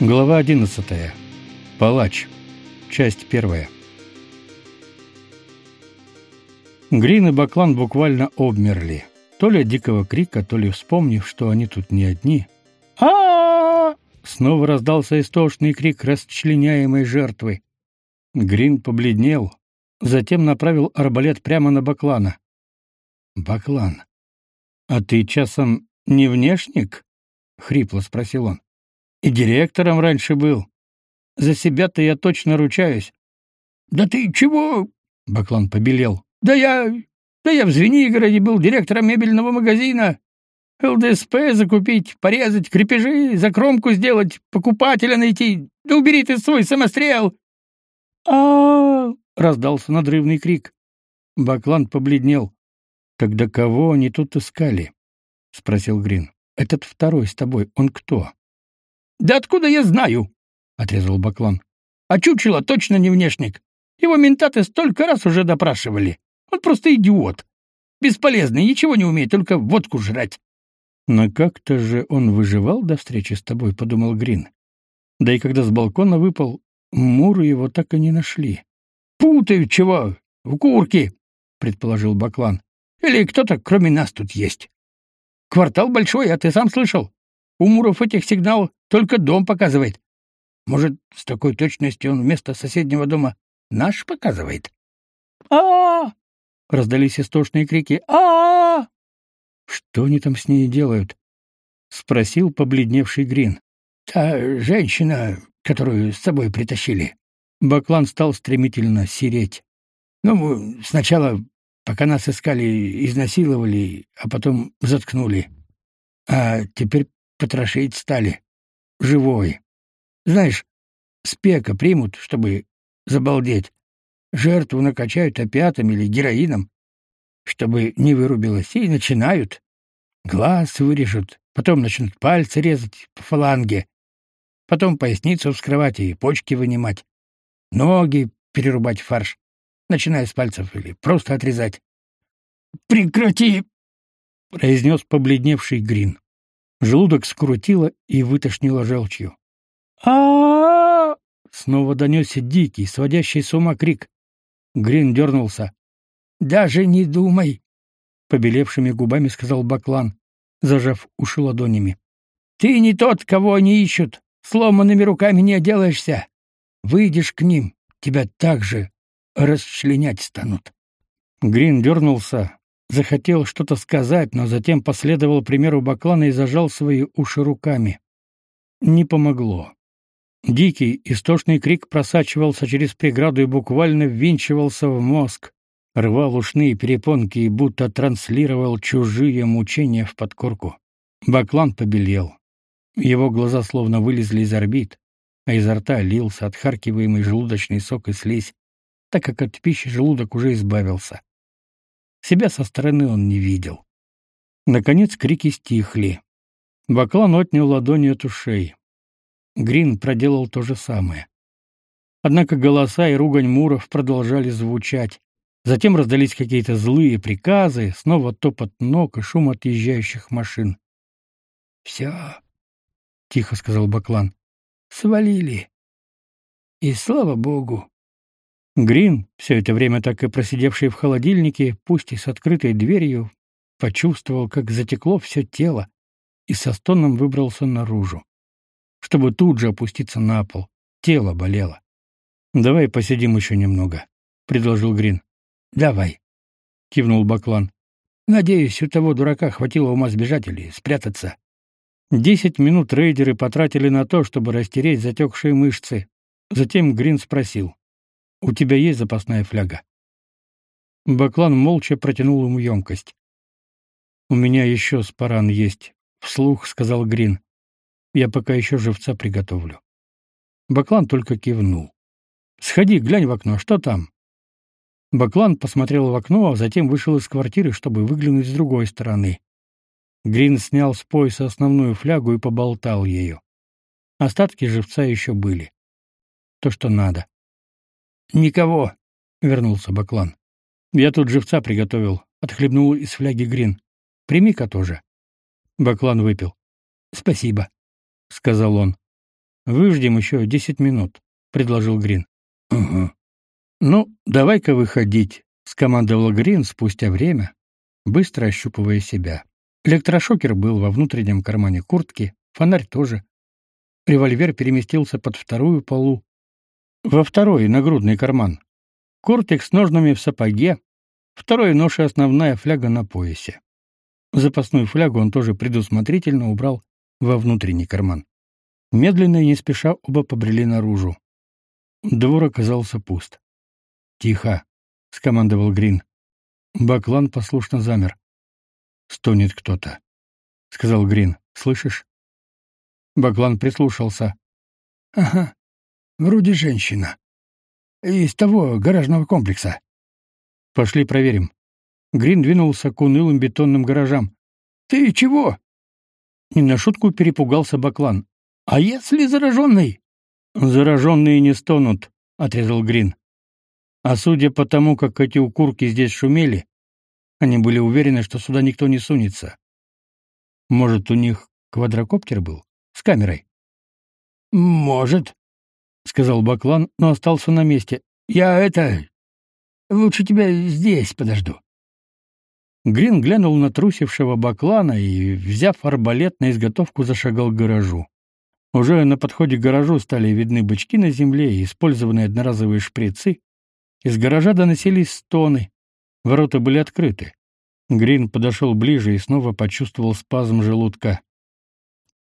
Глава 11. Палач. Часть первая. Грин и Баклан буквально обмерли. То ли от дикого крика, то ли вспомнив, что они тут не одни. а Снова раздался истошный крик расчленяемой жертвы. Грин побледнел, затем направил арбалет прямо на Баклана. «Баклан, а ты часом не внешник?» — хрипло спросил он. И директором раньше был. За себя-то я точно ручаюсь. Да ты чего? Баклан побелел. Да я да я в Звенигороде был директором мебельного магазина. ЛДСП закупить, порезать, крепежи, закромку сделать, покупателя найти. Да убери ты свой самострел. А, раздался надрывный крик. Баклан побледнел. Тогда кого они тут искали? спросил Грин. Этот второй с тобой, он кто? Да откуда я знаю? отрезал Баклан. А чучело точно не внешник. Его ментаты столько раз уже допрашивали. Он просто идиот. Бесполезный, ничего не умеет, только водку жрать. Но как-то же он выживал до встречи с тобой, подумал Грин. Да и когда с балкона выпал, Муры его так и не нашли. Путают чего? В курке, предположил Баклан. Или кто-то кроме нас тут есть. Квартал большой, а ты сам слышал? У Муров этих сигнал только дом показывает. Может, с такой точностью он вместо соседнего дома наш показывает? а, -а, -а раздались истошные крики. а, -а, -а Что они там с ней делают? спросил побледневший Грин. Та женщина, которую с собой притащили. Баклан стал стремительно сереть. Ну, сначала, пока нас искали, изнасиловали, а потом заткнули. А теперь потрошить стали. Живой. Знаешь, спека примут, чтобы забалдеть. Жертву накачают опиатом или героином, чтобы не вырубилась, и начинают. Глаз вырежут, потом начнут пальцы резать по фаланге, потом поясницу вскрывать и почки вынимать, ноги перерубать фарш, начиная с пальцев или просто отрезать. «Прекрати!» — произнес побледневший Грин. Желудок скрутило и вытошнило желчью. а Снова донесся дикий, сводящий с ума крик. Грин дернулся. «Даже не думай!» — побелевшими губами сказал Баклан, зажав уши ладонями. «Ты не тот, кого они ищут. Сломанными руками не отделаешься. Выйдешь к ним, тебя также расчленять станут». Грин дернулся, Захотел что-то сказать, но затем последовал примеру Баклана и зажал свои уши руками. Не помогло. Дикий, истошный крик просачивался через преграду и буквально ввинчивался в мозг, рвал ушные перепонки и будто транслировал чужие мучения в подкорку. Баклан побелел. Его глаза словно вылезли из орбит, а изо рта лился отхаркиваемый желудочный сок и слизь, так как от пищи желудок уже избавился. Себя со стороны он не видел. Наконец крики стихли. Баклан отнял ладони от ушей. Грин проделал то же самое. Однако голоса и ругань муров продолжали звучать. Затем раздались какие-то злые приказы, снова топот ног и шум отъезжающих машин. «Все», — тихо сказал Баклан, — «свалили. И слава богу, Грин, все это время так и просидевший в холодильнике, пусть и с открытой дверью, почувствовал, как затекло все тело, и со стоном выбрался наружу, чтобы тут же опуститься на пол. Тело болело. «Давай посидим еще немного», — предложил Грин. «Давай», — кивнул Баклан. «Надеюсь, у того дурака хватило ума сбежать или спрятаться». Десять минут рейдеры потратили на то, чтобы растереть затекшие мышцы. Затем Грин спросил. У тебя есть запасная фляга? Баклан молча протянул ему емкость. У меня еще спаран есть, вслух сказал Грин. Я пока еще живца приготовлю. Баклан только кивнул. Сходи, глянь в окно, что там? Баклан посмотрел в окно, а затем вышел из квартиры, чтобы выглянуть с другой стороны. Грин снял с пояса основную флягу и поболтал ею. Остатки живца еще были. То, что надо. Никого, вернулся Баклан. Я тут живца приготовил, отхлебнул из фляги Грин. Прими-ка тоже. Баклан выпил. Спасибо, сказал он. Выждем еще десять минут, предложил Грин. Угу. Ну, давай-ка выходить, скомандовал Грин спустя время, быстро ощупывая себя. Электрошокер был во внутреннем кармане куртки, фонарь тоже. Револьвер переместился под вторую полу, во второй нагрудный карман. Кортик с ножнами в сапоге, второй нож и основная фляга на поясе. Запасную флягу он тоже предусмотрительно убрал во внутренний карман. Медленно и не спеша оба побрели наружу. Двор оказался пуст. «Тихо!» — скомандовал Грин. Баклан послушно замер. «Стонет кто-то», — сказал Грин. «Слышишь?» Баклан прислушался. «Ага, вроде женщина. Из того гаражного комплекса». «Пошли проверим». Грин двинулся к унылым бетонным гаражам. «Ты чего?» Не на шутку перепугался Баклан. А если зараженный?» «Зараженные не стонут», — отрезал Грин. А судя по тому, как эти укурки здесь шумели, они были уверены, что сюда никто не сунется. Может, у них квадрокоптер был? С камерой? «Может», — сказал Баклан, но остался на месте. «Я это... Лучше тебя здесь подожду». Грин глянул на трусившего Баклана и, взяв арбалет на изготовку, зашагал к гаражу. Уже на подходе к гаражу стали видны бычки на земле и использованные одноразовые шприцы. Из гаража доносились стоны. Ворота были открыты. Грин подошел ближе и снова почувствовал спазм желудка.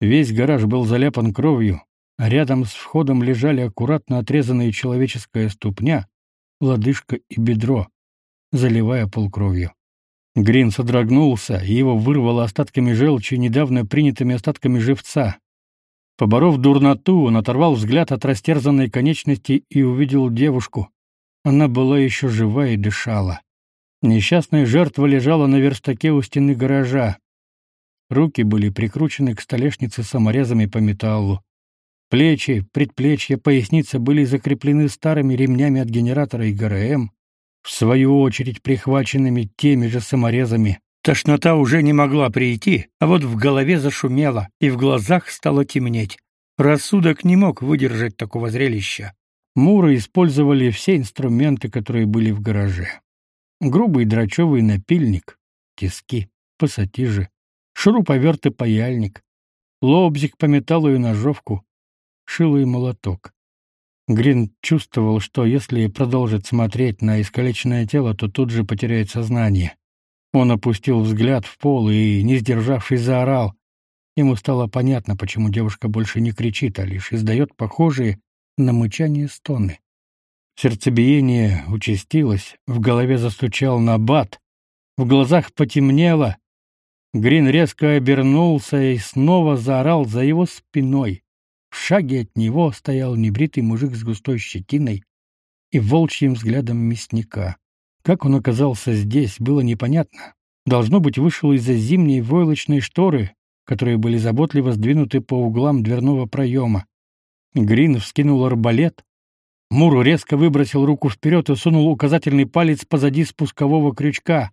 Весь гараж был заляпан кровью, рядом с входом лежали аккуратно отрезанные человеческая ступня, лодыжка и бедро, заливая пол кровью. Грин содрогнулся, и его вырвало остатками желчи, недавно принятыми остатками живца. Поборов дурноту, он оторвал взгляд от растерзанной конечности и увидел девушку. Она была еще жива и дышала. Несчастная жертва лежала на верстаке у стены гаража. Руки были прикручены к столешнице саморезами по металлу. Плечи, предплечья, поясница были закреплены старыми ремнями от генератора и ГРМ, в свою очередь прихваченными теми же саморезами. Тошнота уже не могла прийти, а вот в голове зашумело, и в глазах стало темнеть. Рассудок не мог выдержать такого зрелища. Муры использовали все инструменты, которые были в гараже. Грубый драчевый напильник, тиски, пассатижи, шуруповерт и паяльник, лобзик по металлу и ножовку, шило и молоток. Грин чувствовал, что если продолжит смотреть на искалеченное тело, то тут же потеряет сознание. Он опустил взгляд в пол и, не сдержавшись, заорал. Ему стало понятно, почему девушка больше не кричит, а лишь издает похожие на мычание стоны. Сердцебиение участилось, в голове застучал набат, в глазах потемнело. Грин резко обернулся и снова заорал за его спиной. В шаге от него стоял небритый мужик с густой щетиной и волчьим взглядом мясника. Как он оказался здесь, было непонятно. Должно быть, вышел из-за зимней войлочной шторы, которые были заботливо сдвинуты по углам дверного проема. Грин вскинул арбалет. Муру резко выбросил руку вперед и сунул указательный палец позади спускового крючка.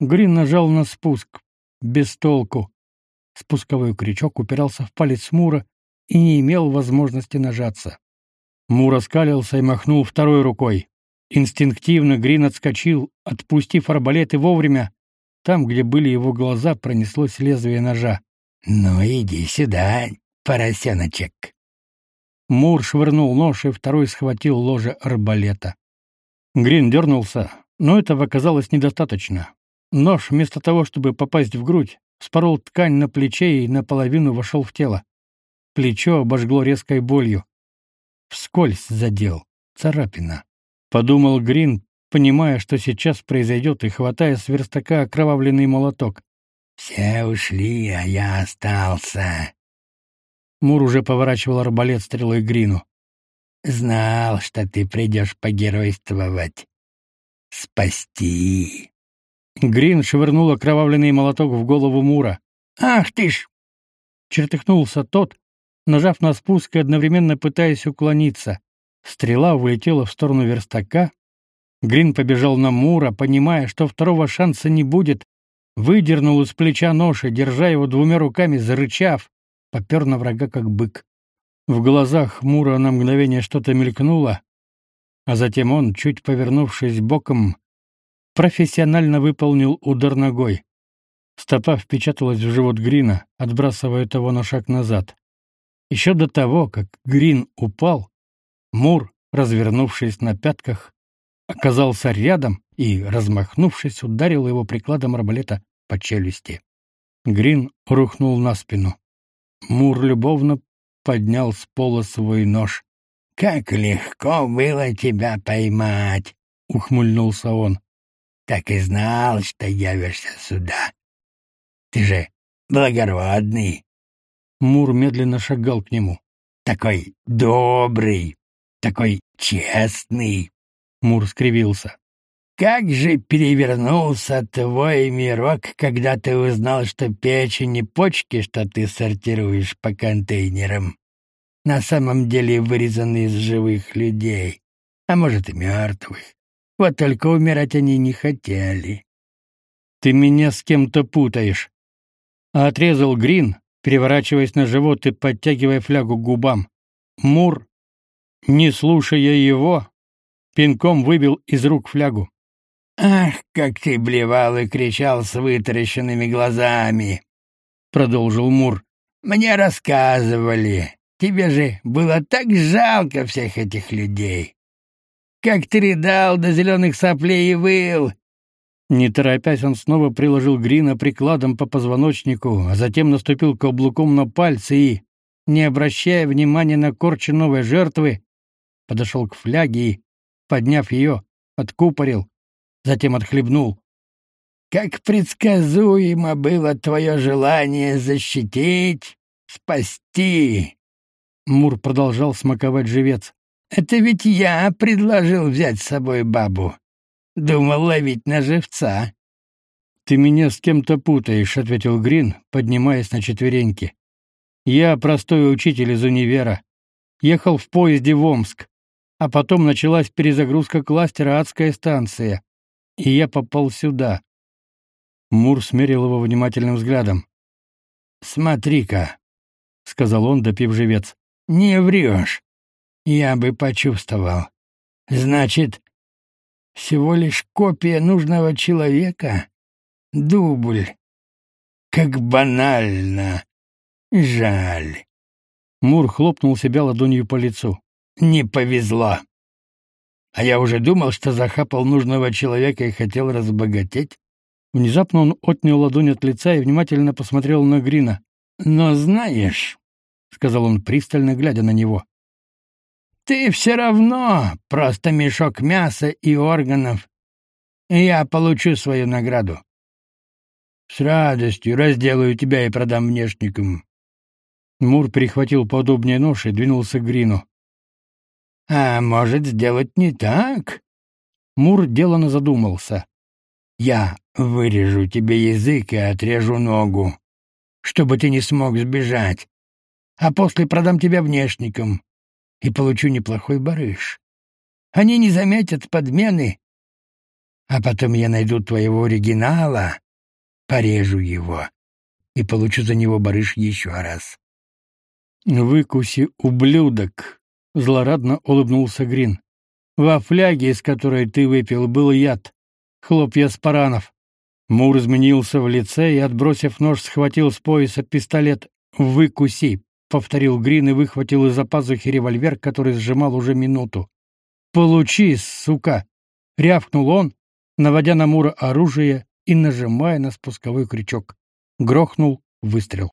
Грин нажал на спуск. Без толку. Спусковой крючок упирался в палец Мура и не имел возможности нажаться. Мур оскалился и махнул второй рукой. Инстинктивно Грин отскочил, отпустив арбалет и вовремя. Там, где были его глаза, пронеслось лезвие ножа. «Ну, иди сюда, поросеночек!» Мур швырнул нож, и второй схватил ложе арбалета. Грин дернулся, но этого оказалось недостаточно. Нож, вместо того, чтобы попасть в грудь, спорол ткань на плече и наполовину вошел в тело. Плечо обожгло резкой болью. Вскользь задел. Царапина подумал Грин, понимая, что сейчас произойдет, и хватая с верстака окровавленный молоток. Все ушли, а я остался. Мур уже поворачивал арбалет стрелой Грину. Знал, что ты придешь погеройствовать. Спасти. Грин швырнул окровавленный молоток в голову Мура. Ах ты ж! Чертыхнулся тот, нажав на спуск и одновременно пытаясь уклониться. Стрела улетела в сторону верстака. Грин побежал на Мура, понимая, что второго шанса не будет, выдернул из плеча нож и, держа его двумя руками, зарычав, попер на врага как бык. В глазах Мура на мгновение что-то мелькнуло, а затем он, чуть повернувшись боком, профессионально выполнил удар ногой. Стопа впечаталась в живот Грина, отбрасывая того на шаг назад. Еще до того, как Грин упал, Мур, развернувшись на пятках, оказался рядом и, размахнувшись, ударил его прикладом арбалета по челюсти. Грин рухнул на спину. Мур любовно поднял с пола свой нож. «Как легко было тебя поймать!» — ухмыльнулся он. «Так и знал, что явишься сюда. Ты же благородный!» Мур медленно шагал к нему. «Такой добрый, такой честный!» Мур скривился. «Как же перевернулся твой мирок, когда ты узнал, что печень и почки, что ты сортируешь по контейнерам, на самом деле вырезаны из живых людей, а может и мертвых. Вот только умирать они не хотели». «Ты меня с кем-то путаешь», — отрезал Грин, переворачиваясь на живот и подтягивая флягу к губам. Мур, не слушая его, пинком выбил из рук флягу. «Ах, как ты блевал и кричал с вытаращенными глазами!» — продолжил Мур. «Мне рассказывали. Тебе же было так жалко всех этих людей. Как ты рыдал до зеленых соплей и выл!» Не торопясь, он снова приложил Грина прикладом по позвоночнику, а затем наступил каблуком на пальцы и, не обращая внимания на корчи новой жертвы, подошел к фляге и, подняв ее, откупорил, затем отхлебнул. «Как предсказуемо было твое желание защитить, спасти!» Мур продолжал смаковать живец. «Это ведь я предложил взять с собой бабу. Думал ловить на живца». «Ты меня с кем-то путаешь», — ответил Грин, поднимаясь на четвереньки. «Я простой учитель из универа. Ехал в поезде в Омск, а потом началась перезагрузка кластера «Адская станция», и я попал сюда». Мур смерил его внимательным взглядом. «Смотри-ка», — сказал он, допив живец. Не врешь. Я бы почувствовал. Значит, всего лишь копия нужного человека? Дубль. Как банально. Жаль. Мур хлопнул себя ладонью по лицу. Не повезло. А я уже думал, что захапал нужного человека и хотел разбогатеть. Внезапно он отнял ладонь от лица и внимательно посмотрел на Грина. Но знаешь, — сказал он, пристально глядя на него. «Ты все равно просто мешок мяса и органов, и я получу свою награду. С радостью разделаю тебя и продам внешникам». Мур перехватил подобнее нож и двинулся к Грину. «А может, сделать не так?» Мур делано задумался. «Я вырежу тебе язык и отрежу ногу, чтобы ты не смог сбежать а после продам тебя внешникам и получу неплохой барыш. Они не заметят подмены, а потом я найду твоего оригинала, порежу его и получу за него барыш еще раз. «Выкуси, ублюдок!» — злорадно улыбнулся Грин. «Во фляге, из которой ты выпил, был яд. Хлопья спаранов». Мур изменился в лице и, отбросив нож, схватил с пояса пистолет. «Выкуси!» Повторил Грин и выхватил из-за пазухи револьвер, который сжимал уже минуту. Получи, сука, рявкнул он, наводя на Мура оружие и нажимая на спусковой крючок. Грохнул выстрел.